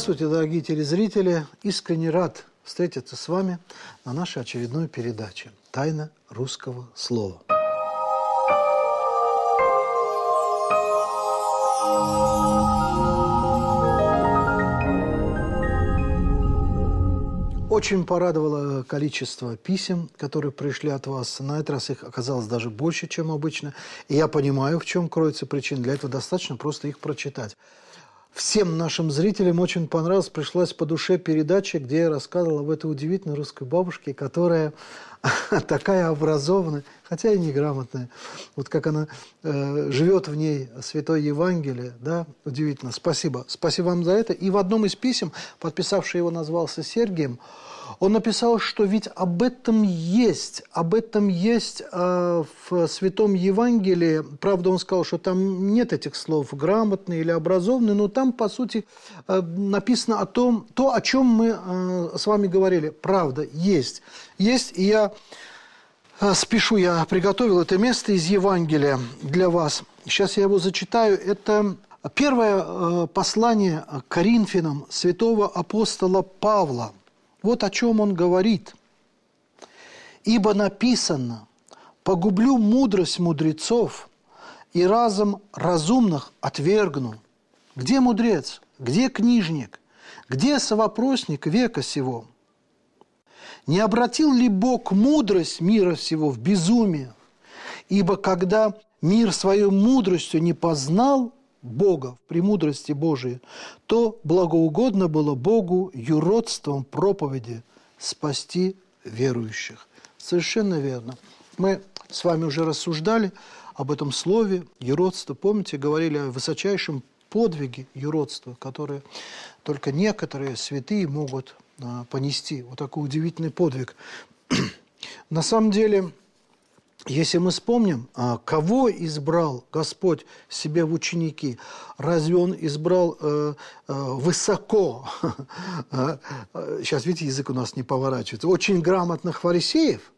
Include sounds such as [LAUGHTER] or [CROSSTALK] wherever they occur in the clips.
Здравствуйте, дорогие телезрители. Искренне рад встретиться с вами на нашей очередной передаче «Тайна русского слова». Очень порадовало количество писем, которые пришли от вас. На этот раз их оказалось даже больше, чем обычно. И я понимаю, в чем кроется причина. Для этого достаточно просто их прочитать. Всем нашим зрителям очень понравилась, пришлась по душе передача, где я рассказывал об этой удивительной русской бабушке, которая [LAUGHS] такая образованная, хотя и неграмотная. Вот как она э, живет в ней Святое Евангелие, да, удивительно. Спасибо. Спасибо вам за это. И в одном из писем, подписавший его назвался Сергием, он написал, что ведь об этом есть, об этом есть э, в Святом Евангелии. Правда, он сказал, что там нет этих слов «грамотный» или «образованный», но там, по сути, э, написано о том, то, о чем мы э, с вами говорили. Правда, есть. Есть, и я э, спешу, я приготовил это место из Евангелия для вас. Сейчас я его зачитаю. Это первое э, послание к Коринфянам святого апостола Павла – вот о чем он говорит. «Ибо написано, погублю мудрость мудрецов и разом разумных отвергну». Где мудрец? Где книжник? Где совопросник века сего? Не обратил ли Бог мудрость мира всего в безумие? Ибо когда мир свою мудростью не познал, Бога, в премудрости Божией, то благоугодно было Богу юродством проповеди спасти верующих. Совершенно верно. Мы с вами уже рассуждали об этом слове юродство. Помните, говорили о высочайшем подвиге юродства, которое только некоторые святые могут а, понести. Вот такой удивительный подвиг. [CLEARS THROAT] На самом деле, если мы вспомним, а, кого избрал Господь себе в ученики, разве Он избрал э, э, высоко, [LAUGHS] сейчас, видите, язык у нас не поворачивается, очень грамотных фарисеев,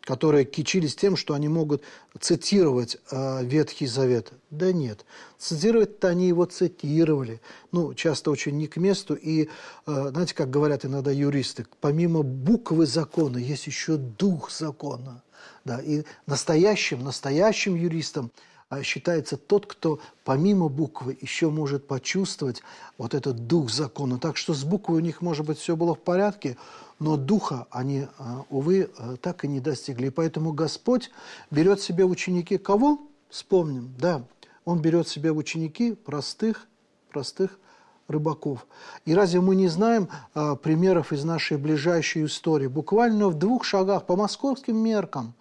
которые кичились тем, что они могут цитировать э, Ветхий Завет. Да нет, цитировать-то они его цитировали, ну, часто очень не к месту, и, знаете, как говорят иногда юристы, помимо буквы закона есть еще дух закона – да, и настоящим, настоящим юристом а, считается тот, кто помимо буквы еще может почувствовать вот этот дух закона. Так что с буквой у них, может быть, все было в порядке, но духа они, а, увы, а, так и не достигли. Поэтому Господь берет себе ученики кого? Вспомним, да. Он берет себе ученики простых, простых рыбаков. И разве мы не знаем а, примеров из нашей ближайшей истории? Буквально в двух шагах по московским меркам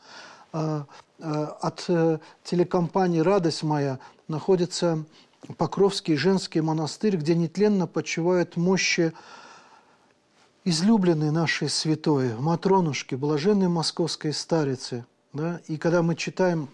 а, а, от а, телекомпании «Радость моя» находится Покровский женский монастырь, где нетленно почивают мощи излюбленной нашей святой, Матронушки, блаженной московской старицы. Да? И когда мы читаем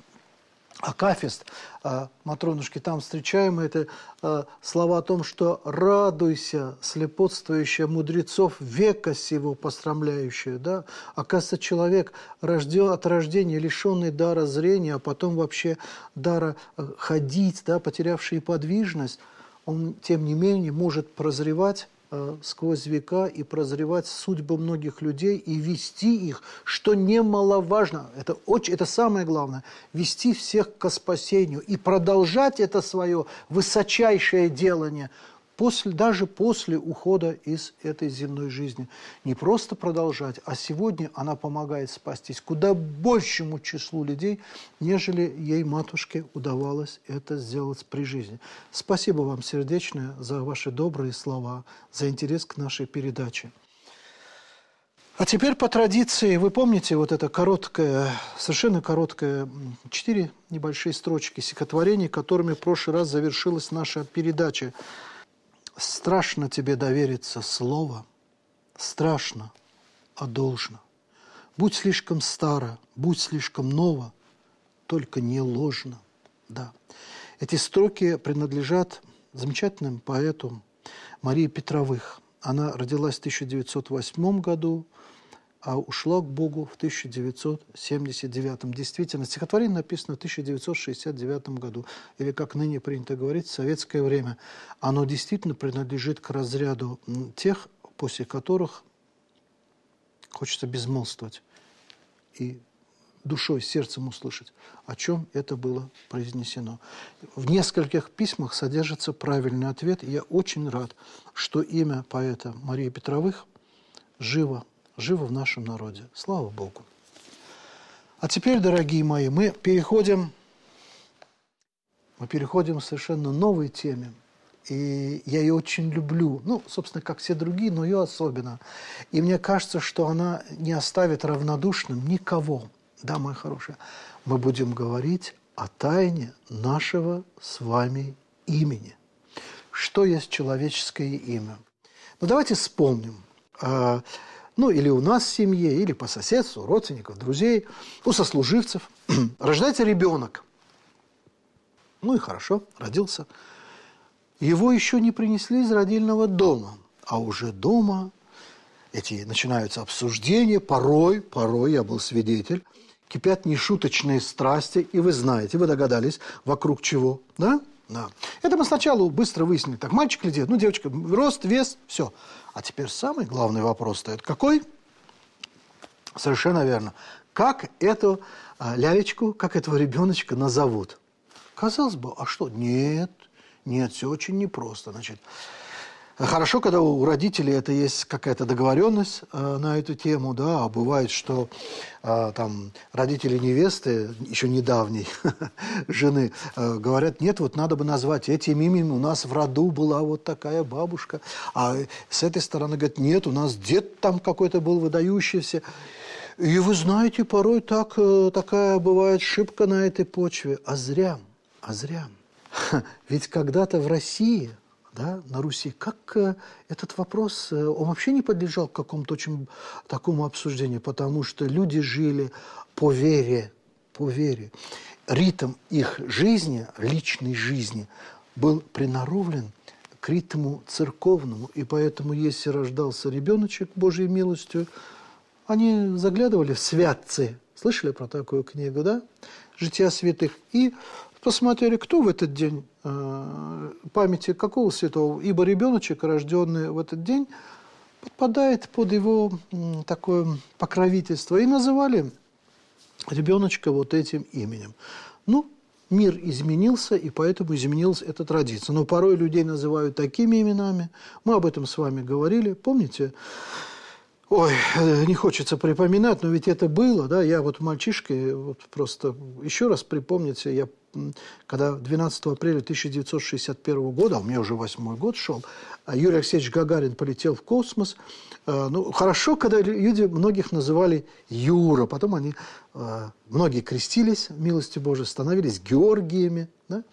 Акафист, а, Матронушки, там встречаем это а, слова о том, что «радуйся, слепотствующая мудрецов века сего пострамляющая». Да? Оказывается, человек рожден, от рождения лишенный дара зрения, а потом вообще дара а, ходить, да, потерявший подвижность, он, тем не менее, может прозревать Э, сквозь века и прозревать судьбы многих людей и вести их, что немаловажно, это, очень, это самое главное, вести всех к спасению и продолжать это свое высочайшее делание – после, даже после ухода из этой земной жизни. Не просто продолжать, а сегодня она помогает спастись куда большему числу людей, нежели ей, матушке, удавалось это сделать при жизни. Спасибо вам сердечное за ваши добрые слова, за интерес к нашей передаче. А теперь по традиции, вы помните вот это короткое, совершенно короткое, четыре небольшие строчки стихотворений, которыми в прошлый раз завершилась наша передача. Страшно тебе довериться слово, страшно, а должно. Будь слишком стара, будь слишком нова, только не ложно. Да. Эти строки принадлежат замечательным поэту Марии Петровых. Она родилась в 1908 году, а ушло к Богу в 1979. Действительно, стихотворение написано в 1969 году, или, как ныне принято говорить, в советское время. Оно действительно принадлежит к разряду тех, после которых хочется безмолвствовать и душой, сердцем услышать, о чем это было произнесено. В нескольких письмах содержится правильный ответ, я очень рад, что имя поэта Марии Петровых живо живо в нашем народе. Слава Богу. А теперь, дорогие мои, мы переходим, мы переходим к совершенно новой теме. И я ее очень люблю. Ну, собственно, как все другие, но ее особенно. И мне кажется, что она не оставит равнодушным никого. Да, мои хорошие, мы будем говорить о тайне нашего с вами имени. Что есть человеческое имя? Ну, давайте вспомним. Ну или у нас в семье, или по соседству, родственников, друзей, у сослуживцев, [CLEARS THROAT] рождается ребенок. Ну и хорошо, родился. Его еще не принесли из родильного дома, а уже дома эти начинаются обсуждения, порой, порой, я был свидетель, кипят нешуточные страсти, и вы знаете, вы догадались, вокруг чего, да? Да. Это мы сначала быстро выяснили, так, мальчик или девочка, ну, девочка, рост, вес, все. А теперь самый главный вопрос стоит. Какой? Совершенно верно. Как эту а, лялечку, как этого ребеночка назовут? Казалось бы, а что? Нет, нет, все очень непросто. Значит, Хорошо, когда у родителей это есть какая-то договоренность э, на эту тему, да, а бывает, что э, там родители невесты, еще недавней [LAUGHS] жены, э, говорят, нет, вот надо бы назвать этим именем, у нас в роду была вот такая бабушка, а с этой стороны говорят, нет, у нас дед там какой-то был выдающийся. И вы знаете, порой так, э, такая бывает шибка на этой почве, а зря, а зря. [LAUGHS] Ведь когда-то в России – да, на Руси, как э, этот вопрос, э, он вообще не подлежал какому-то очень такому обсуждению, потому что люди жили по вере, по вере. Ритм их жизни, личной жизни, был приноровлен к ритму церковному, и поэтому, если рождался ребеночек Божьей милостью, они заглядывали в святцы. Слышали про такую книгу, да? «Жития святых». И посмотрели, кто в этот день э, памяти какого святого, ибо ребеночек, рожденный в этот день, подпадает под его такое покровительство. И называли ребеночка вот этим именем. Ну, мир изменился, и поэтому изменилась эта традиция. Но порой людей называют такими именами. Мы об этом с вами говорили. Помните, Ой, э, не хочется припоминать, но ведь это было, да, я вот мальчишкой, вот просто еще раз припомните, я когда 12 апреля 1961 года, а у меня уже восьмой год шел, а Юрий Алексеевич Гагарин полетел в космос. Э, ну, хорошо, когда люди многих называли Юра, потом они, э, многие крестились, милости Божией, становились Георгиями, да?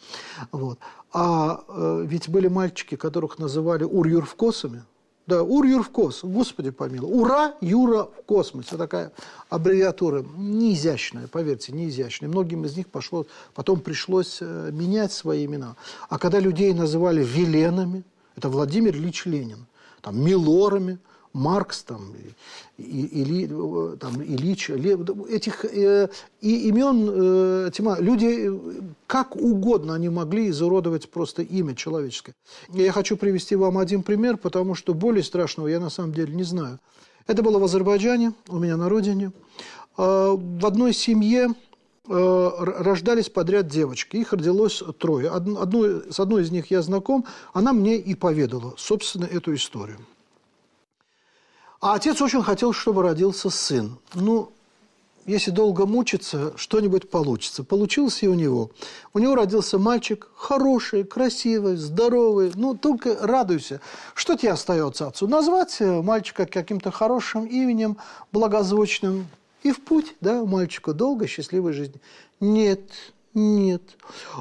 вот. А ведь были мальчики, которых называли Ур-Юрвкосами, да, Ур-Юр в кос, Господи помилуй. Ура, Юра в космосе. Такая аббревиатура не изящная, поверьте, не изящная. Многим из них пошло, потом пришлось э, менять свои имена. А когда людей называли Веленами, это Владимир Ильич Ленин, там, Милорами – Маркс, там, или, там, Ильич, этих э, и имен, э, тема, люди как угодно они могли изуродовать просто имя человеческое. Я хочу привести вам один пример, потому что более страшного я на самом деле не знаю. Это было в Азербайджане, у меня на родине. Э, в одной семье э, рождались подряд девочки. Их родилось трое. Одну, с одной из них я знаком. Она мне и поведала, собственно, эту историю. А отец очень хотел, чтобы родился сын. Ну, если долго мучиться, что-нибудь получится. Получилось и у него. У него родился мальчик хороший, красивый, здоровый. Ну, только радуйся. Что тебе остается отцу? Назвать мальчика каким-то хорошим именем, благозвучным. И в путь, да, мальчику долго счастливой жизни. Нет, нет.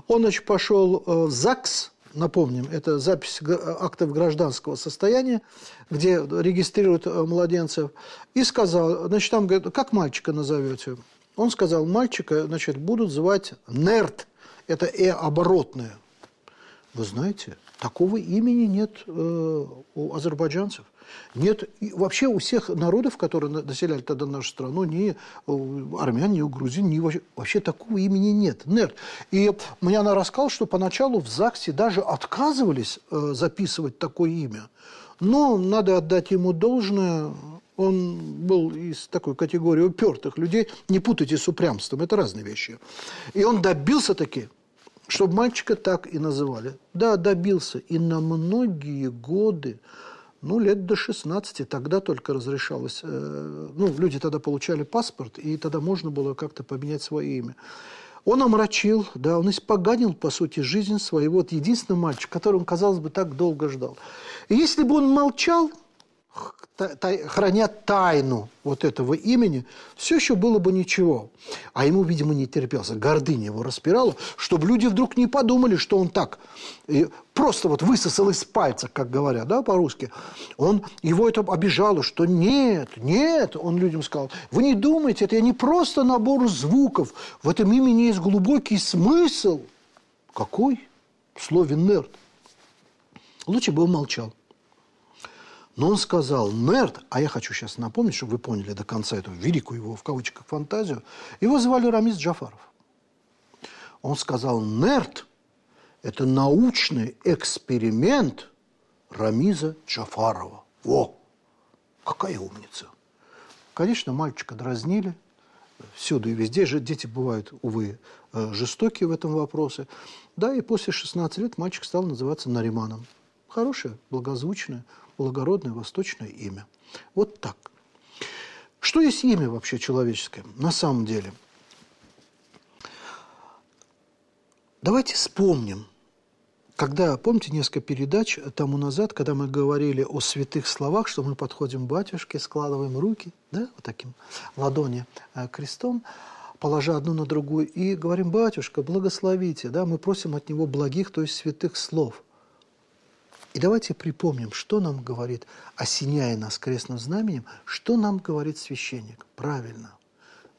Он, значит, пошел э, в ЗАГС, напомним, это запись актов гражданского состояния, где регистрируют э, младенцев, и сказал, значит, там говорят, как мальчика назовете? Он сказал, мальчика, значит, будут звать НЕРТ, это «э» оборотное. Вы знаете, такого имени нет э, у азербайджанцев. Нет, вообще у всех народов, которые населяли тогда нашу страну, ни у армян, ни у грузин, ни вообще, вообще такого имени нет. Нерд. И мне она рассказала, что поначалу в ЗАГСе даже отказывались э, записывать такое имя. Но надо отдать ему должное, он был из такой категории упертых людей. Не путайте с упрямством, это разные вещи. И он добился таки, чтобы мальчика так и называли. Да, добился. И на многие годы, ну, лет до 16, тогда только разрешалось. Э, ну, люди тогда получали паспорт, и тогда можно было как-то поменять свое имя. Он омрачил, да, он испоганил, по сути, жизнь своего вот единственного мальчика, которого казалось бы, так долго ждал. И если бы он молчал, храня тайну вот этого имени, все еще было бы ничего. А ему, видимо, не терпелся. Гордыня его распирала, чтобы люди вдруг не подумали, что он так просто вот высосал из пальца, как говорят, да, по-русски. Он, его это обижало, что нет, нет, он людям сказал, вы не думайте, это не просто набор звуков, в этом имени есть глубокий смысл. Какой? В слове «нерд». Лучше бы он молчал. Но он сказал «нерд», а я хочу сейчас напомнить, чтобы вы поняли до конца эту великую его, в кавычках, фантазию. Его звали Рамис Джафаров. Он сказал «нерд» – это научный эксперимент Рамиза Джафарова. Во! Какая умница! Конечно, мальчика дразнили, всюду и везде же дети бывают, увы, э, жестокие в этом вопросе. Да, и после 16 лет мальчик стал называться Нариманом. Хорошее, благозвучное, благородное восточное имя. Вот так. Что есть имя вообще человеческое на самом деле? Давайте вспомним, когда, помните, несколько передач тому назад, когда мы говорили о святых словах, что мы подходим к батюшке, складываем руки, да, вот таким ладони э, крестом, положа одну на другую, и говорим, батюшка, благословите, да, мы просим от него благих, то есть святых слов – и давайте припомним, что нам говорит, осеняя нас крестным знаменем, что нам говорит священник. Правильно.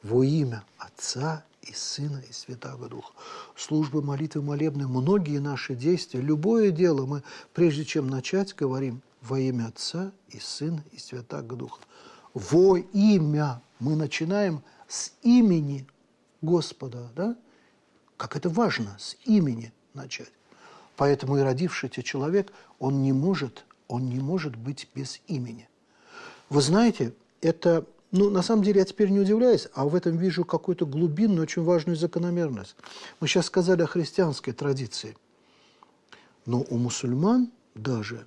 Во имя Отца и Сына и Святого Духа. Службы, молитвы, молебны, многие наши действия, любое дело мы, прежде чем начать, говорим во имя Отца и Сына и Святого Духа. Во имя мы начинаем с имени Господа, да? Как это важно, с имени начать. Поэтому и родившийся человек, он не может, он не может быть без имени. Вы знаете, это, ну, на самом деле, я теперь не удивляюсь, а в этом вижу какую-то глубинную, очень важную закономерность. Мы сейчас сказали о христианской традиции. Но у мусульман даже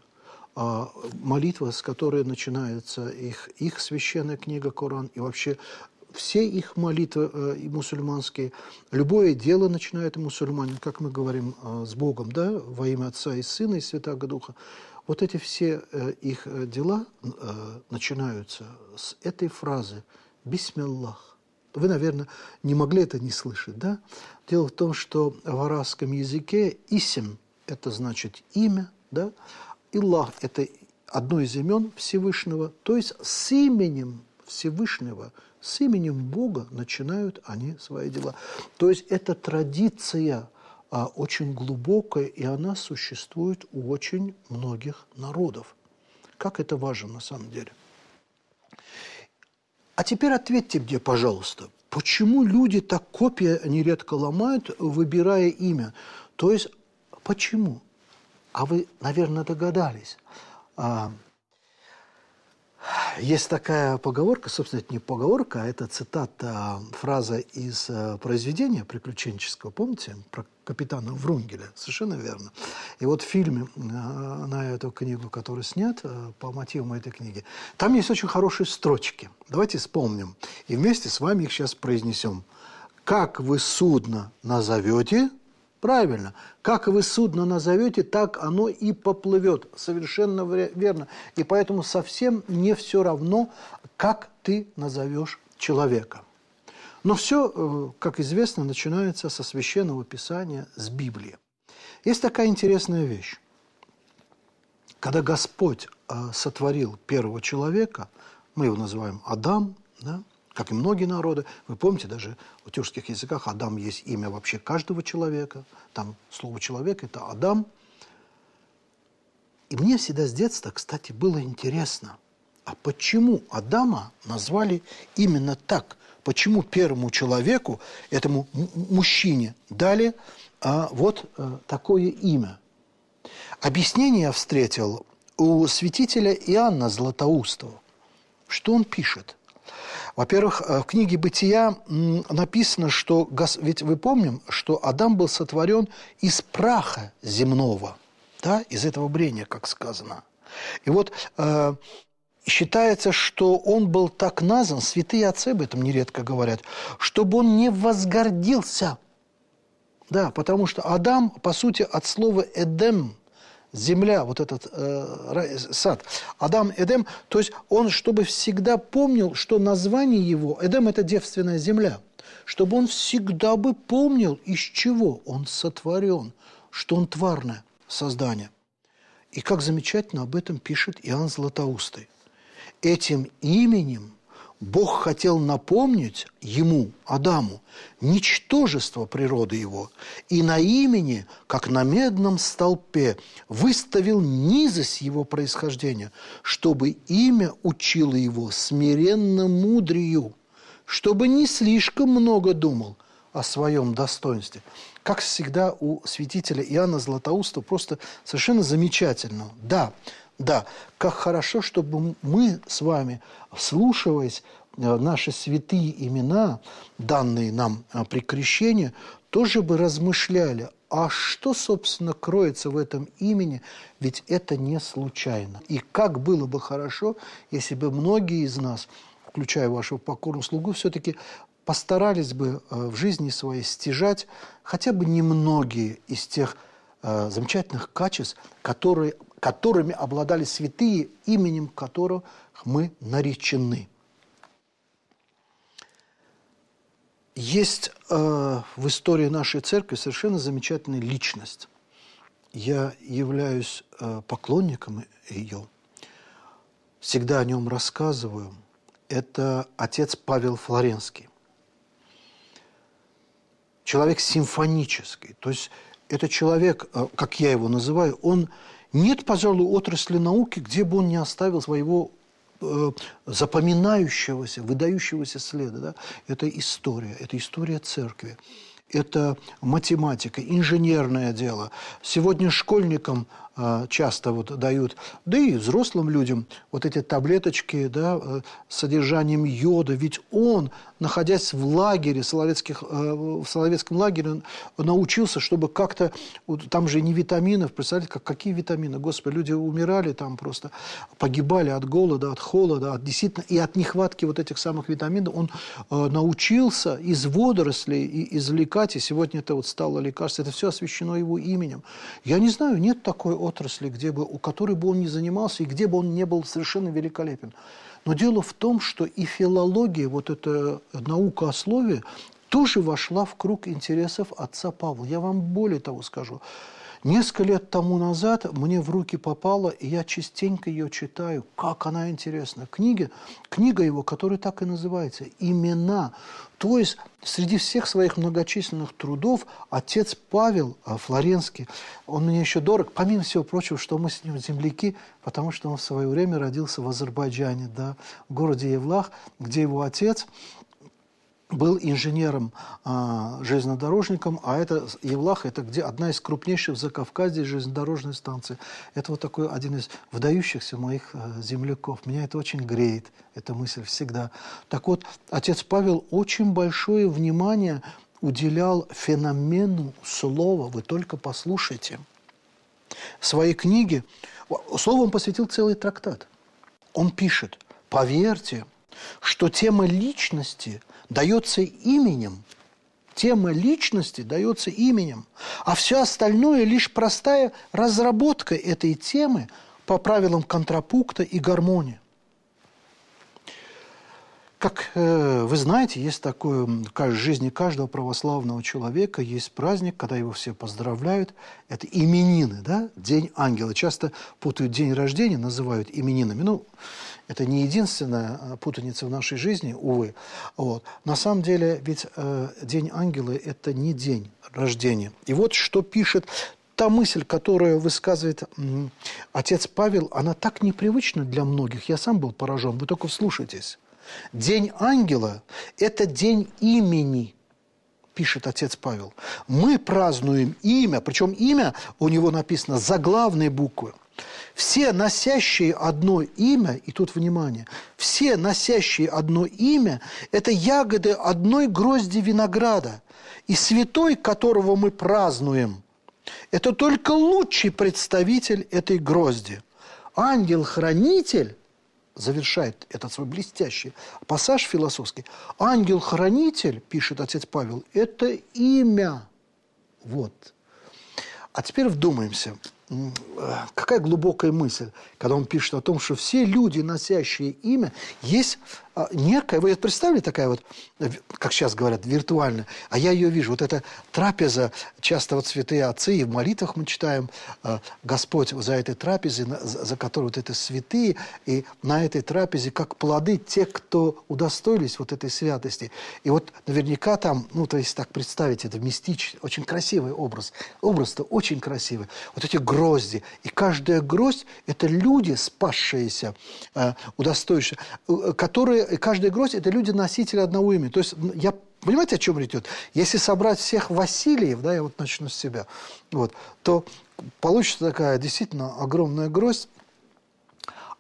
а, молитва, с которой начинается их, их священная книга Коран и вообще все их молитвы э, мусульманские, любое дело начинает мусульманин, как мы говорим, э, с Богом, да, во имя Отца и Сына и Святого Духа. Вот эти все э, их э, дела э, начинаются с этой фразы «Бисмиллах». Вы, наверное, не могли это не слышать, да? Дело в том, что в арабском языке «исим» – это значит имя, да? «Иллах» – это одно из имен Всевышнего, то есть с именем Всевышнего – с именем Бога начинают они свои дела. То есть это традиция а, очень глубокая, и она существует у очень многих народов. Как это важно на самом деле? А теперь ответьте мне, пожалуйста, почему люди так копия нередко ломают, выбирая имя? То есть, почему? А вы, наверное, догадались. Есть такая поговорка, собственно, это не поговорка, а это цитата, фраза из э, произведения приключенческого, помните, про капитана Врунгеля, совершенно верно. И вот в фильме э, на эту книгу, который снят э, по мотивам этой книги, там есть очень хорошие строчки. Давайте вспомним и вместе с вами их сейчас произнесем. «Как вы судно назовете, Правильно. Как вы судно назовете, так оно и поплывет. Совершенно верно. И поэтому совсем не все равно, как ты назовешь человека. Но все, э, как известно, начинается со священного писания, с Библии. Есть такая интересная вещь. Когда Господь э, сотворил первого человека, мы его называем Адам, да, как и многие народы. Вы помните, даже в тюркских языках Адам есть имя вообще каждого человека. Там слово «человек» – это Адам. И мне всегда с детства, кстати, было интересно, а почему Адама назвали именно так? Почему первому человеку, этому мужчине, дали а, вот а, такое имя? Объяснение я встретил у святителя Иоанна Златоустова. Что он пишет? Во-первых, э, в книге «Бытия» написано, что, ведь вы помним, что Адам был сотворен из праха земного, да, из этого брения, как сказано. И вот э, считается, что он был так назван, святые отцы об этом нередко говорят, чтобы он не возгордился. Да, потому что Адам, по сути, от слова «эдем», земля, вот этот э, сад, Адам Эдем, то есть он, чтобы всегда помнил, что название его, Эдем – это девственная земля, чтобы он всегда бы помнил, из чего он сотворен, что он тварное создание. И как замечательно об этом пишет Иоанн Златоустый. Этим именем Бог хотел напомнить ему, Адаму, ничтожество природы его, и на имени, как на медном столпе, выставил низость его происхождения, чтобы имя учило его смиренно мудрию, чтобы не слишком много думал о своем достоинстве. Как всегда у святителя Иоанна Златоуста, просто совершенно замечательно. Да, да, как хорошо, чтобы мы с вами, вслушиваясь э, наши святые имена, данные нам э, при крещении, тоже бы размышляли, а что, собственно, кроется в этом имени, ведь это не случайно. И как было бы хорошо, если бы многие из нас, включая вашего покорного слугу, все-таки постарались бы э, в жизни своей стяжать хотя бы немногие из тех замечательных качеств, которые которыми обладали святые, именем которых мы наречены. Есть э, в истории нашей церкви совершенно замечательная личность. Я являюсь э, поклонником ее, всегда о нем рассказываю. Это отец Павел Флоренский. Человек симфонический, то есть это человек, э, как я его называю, он нет, пожалуй, отрасли науки, где бы он не оставил своего э, запоминающегося, выдающегося следа. Да? Это история, это история церкви это математика, инженерное дело. Сегодня школьникам часто вот дают, да и взрослым людям, вот эти таблеточки да, э, с содержанием йода. Ведь он, находясь в лагере, Соловецких, э, в Соловецком лагере, научился, чтобы как-то, там же не витаминов, представляете, как, какие витамины, господи, люди умирали там просто, погибали от голода, от холода, от, действительно, и от нехватки вот этих самых витаминов. Он э, научился из водорослей извлекать, и сегодня это вот стало лекарство, это все освящено его именем. Я не знаю, нет такой отрасли, где бы, у которой бы он ни занимался, и где бы он не был совершенно великолепен. Но дело в том, что и филология, вот эта наука о слове, тоже вошла в круг интересов отца Павла. Я вам более того скажу. Несколько лет тому назад мне в руки попала, и я частенько ее читаю. Как она интересна. Книга, книга его, которая так и называется «Имена». То есть среди всех своих многочисленных трудов отец Павел а, Флоренский, он мне еще дорог, помимо всего прочего, что мы с ним земляки, потому что он в свое время родился в Азербайджане, да, в городе Евлах, где его отец был инженером, а, а это Евлах, это где одна из крупнейших в Закавказье железнодорожной станции. Это вот такой один из выдающихся моих а, земляков. Меня это очень греет, эта мысль всегда. Так вот, отец Павел очень большое внимание уделял феномену слова. Вы только послушайте. В своей книге словом посвятил целый трактат. Он пишет, поверьте, что тема личности дается именем. Тема личности дается именем. А все остальное лишь простая разработка этой темы по правилам контрапункта и гармонии. Как э, вы знаете, есть такое, в жизни каждого православного человека есть праздник, когда его все поздравляют. Это именины, да? День ангела. Часто путают день рождения, называют именинами. Ну, это не единственная э, путаница в нашей жизни, увы. Вот. На самом деле, ведь э, День ангела – это не день рождения. И вот что пишет та мысль, которую высказывает отец Павел, она так непривычна для многих. Я сам был поражен. Вы только вслушайтесь. День ангела – это день имени, пишет отец Павел. Мы празднуем имя, причем имя у него написано заглавные буквы. Все носящие одно имя, и тут внимание, все носящие одно имя – это ягоды одной грозди винограда. И святой, которого мы празднуем, это только лучший представитель этой грозди. Ангел-хранитель завершает этот свой блестящий пассаж философский. Ангел-хранитель, пишет отец Павел, это имя. Вот. А теперь вдумаемся – какая глубокая мысль, когда он пишет о том, что все люди, носящие имя, есть некая, вы представили такая вот, как сейчас говорят, виртуальная, а я ее вижу, вот эта трапеза, часто вот святые отцы, и в молитвах мы читаем, а, Господь за этой трапезой, за которой вот это святые, и на этой трапезе как плоды те, кто удостоились вот этой святости. И вот наверняка там, ну, то есть так представить, это мистичный, очень красивый образ. Образ-то очень красивый. Вот эти грозди. И каждая гроздь – это люди, спасшиеся, а, удостоившиеся, э, которые каждая гроздь – это люди-носители одного имени. То есть я Понимаете, о чем речь идет? Если собрать всех Васильев, да, я вот начну с себя, вот, то получится такая действительно огромная гроздь,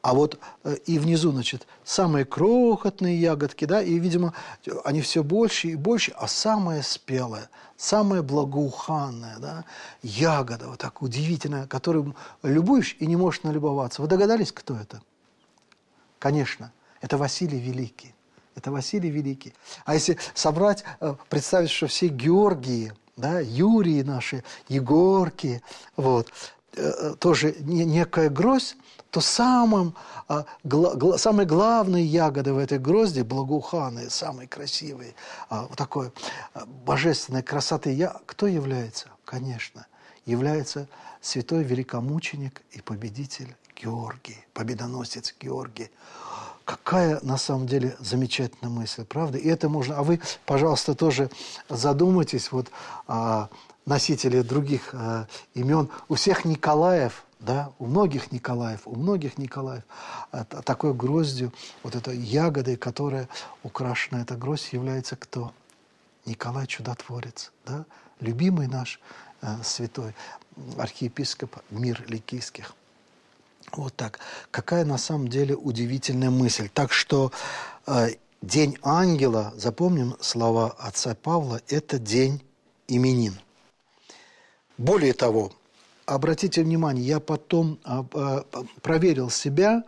а вот э, и внизу, значит, самые крохотные ягодки, да, и, видимо, они все больше и больше, а самая спелая, самая благоуханная, да, ягода вот так удивительная, которую любуешь и не можешь налюбоваться. Вы догадались, кто это? Конечно, это Василий Великий. Это Василий Великий. А если собрать, э, представить, что все Георгии, да, Юрии наши, Егорки, вот, э, э, тоже некая гроздь, то самым, гла, главной ягодой в этой грозди, благоуханные, самые красивые, вот такой божественной красоты, я, кто является? Конечно, является святой великомученик и победитель Георгий, победоносец Георгий. Какая на самом деле замечательная мысль, правда? И это можно... А вы, пожалуйста, тоже задумайтесь, вот а, носители других а, имен. У всех Николаев, да, у многих Николаев, у многих Николаев а, такой гроздью, вот этой ягодой, которая украшена, эта гроздь является кто? Николай Чудотворец, да? Любимый наш а, святой архиепископ мир ликийских. Вот так. Какая на самом деле удивительная мысль. Так что э, День ангела, запомним слова отца Павла, это день именин. Более того, обратите внимание, я потом э, проверил себя,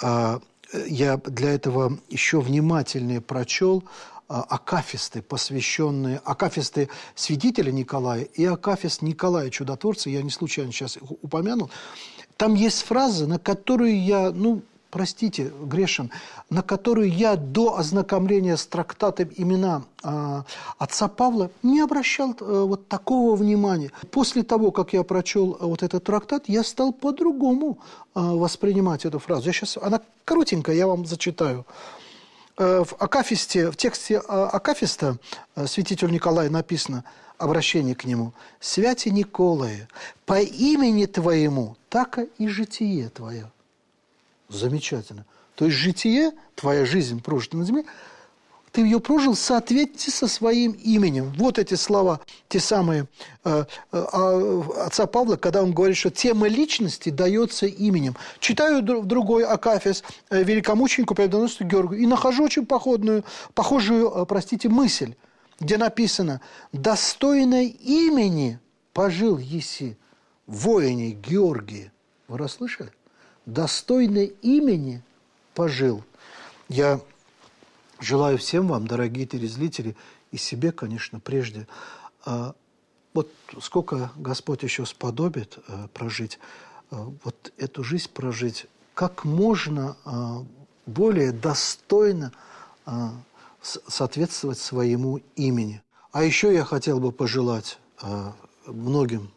э, я для этого еще внимательнее прочел акафисты, посвященные, акафисты свидетеля Николая и акафист Николая Чудотворца, я не случайно сейчас упомянул, там есть фраза, на которую я, ну, простите, грешен, на которую я до ознакомления с трактатом имена э, отца Павла не обращал э, вот такого внимания. После того, как я прочел вот этот трактат, я стал по-другому э, воспринимать эту фразу. Я сейчас, она коротенькая, я вам зачитаю. Э, в Акафисте, в тексте Акафиста э, святитель Николай написано – обращение к нему. «Святи Николае, по имени Твоему, так и житие Твое». Замечательно. То есть житие, твоя жизнь, прожитая на земле, ты ее прожил в соответствии со своим именем. Вот эти слова, те самые э, э, отца Павла, когда он говорит, что тема личности дается именем. Читаю другой Акафис, э, великомученику Победоносцу Георгию, и нахожу очень походную, похожую, э, простите, мысль где написано «достойно имени пожил Еси, воине Георгии». Вы расслышали? «Достойно имени пожил». Я желаю всем вам, дорогие телезрители, и себе, конечно, прежде, а, вот сколько Господь еще сподобит а, прожить, а, вот эту жизнь прожить, как можно более достойно соответствовать своему имени. А еще я хотел бы пожелать э, многим,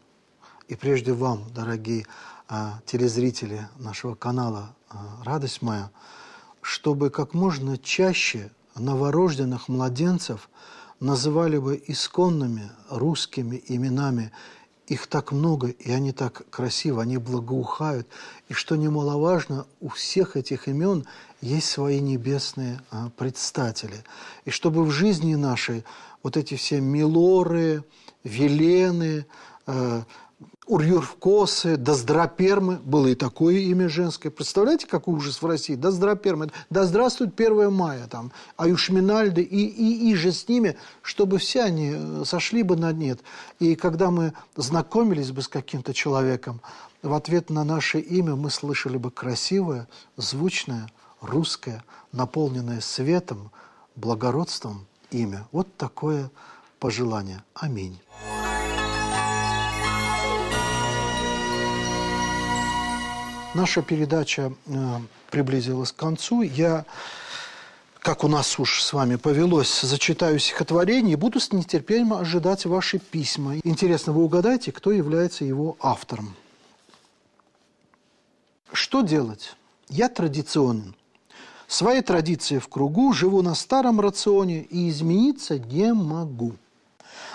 и прежде вам, дорогие э, телезрители нашего канала э, «Радость моя», чтобы как можно чаще новорожденных младенцев называли бы исконными русскими именами их так много, и они так красивы, они благоухают. И что немаловажно, у всех этих имен есть свои небесные а, предстатели. И чтобы в жизни нашей вот эти все милоры, велены, э, Урьюркосы, Доздрапермы, было и такое имя женское. Представляете, какой ужас в России? Доздрапермы. Да здравствует 1 мая, там, Аюшминальды и, и, и же с ними, чтобы все они э, сошли бы на нет. И когда мы знакомились бы с каким-то человеком, в ответ на наше имя мы слышали бы красивое, звучное, русское, наполненное светом, благородством имя. Вот такое пожелание. Аминь. Наша передача э, приблизилась к концу. Я, как у нас уж с вами повелось, зачитаю стихотворение и буду с нетерпением ожидать ваши письма. Интересно, вы угадаете, кто является его автором? Что делать? Я традиционен. Своей традиции в кругу, живу на старом рационе и измениться не могу.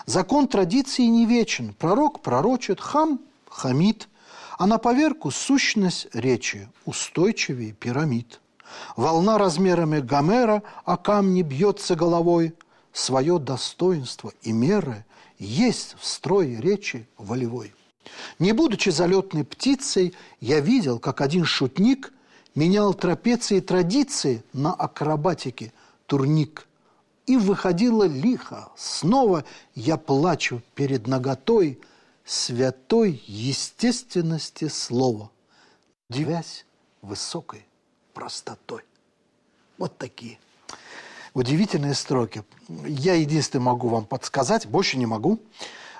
Закон традиции не вечен. Пророк пророчит, хам хамит – а на поверку сущность речи устойчивее пирамид. Волна размерами Гомера о камни бьется головой. Свое достоинство и меры есть в строе речи волевой. Не будучи залетной птицей, я видел, как один шутник менял трапеции традиции на акробатике турник. И выходило лихо. Снова я плачу перед наготой – святой естественности слова, девясь высокой простотой. Вот такие удивительные строки. Я единственное могу вам подсказать, больше не могу,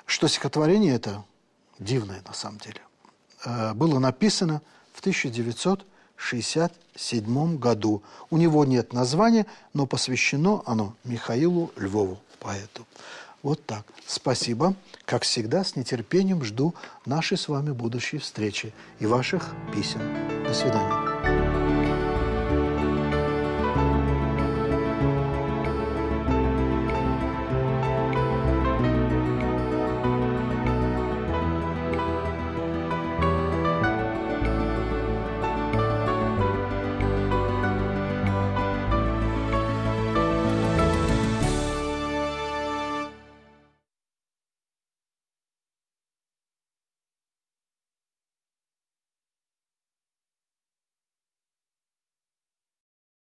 что стихотворение это дивное на самом деле. Э, было написано в 1967 году. У него нет названия, но посвящено оно Михаилу Львову, поэту. Вот так. Спасибо. Как всегда, с нетерпением жду нашей с вами будущей встречи и ваших писем. До свидания.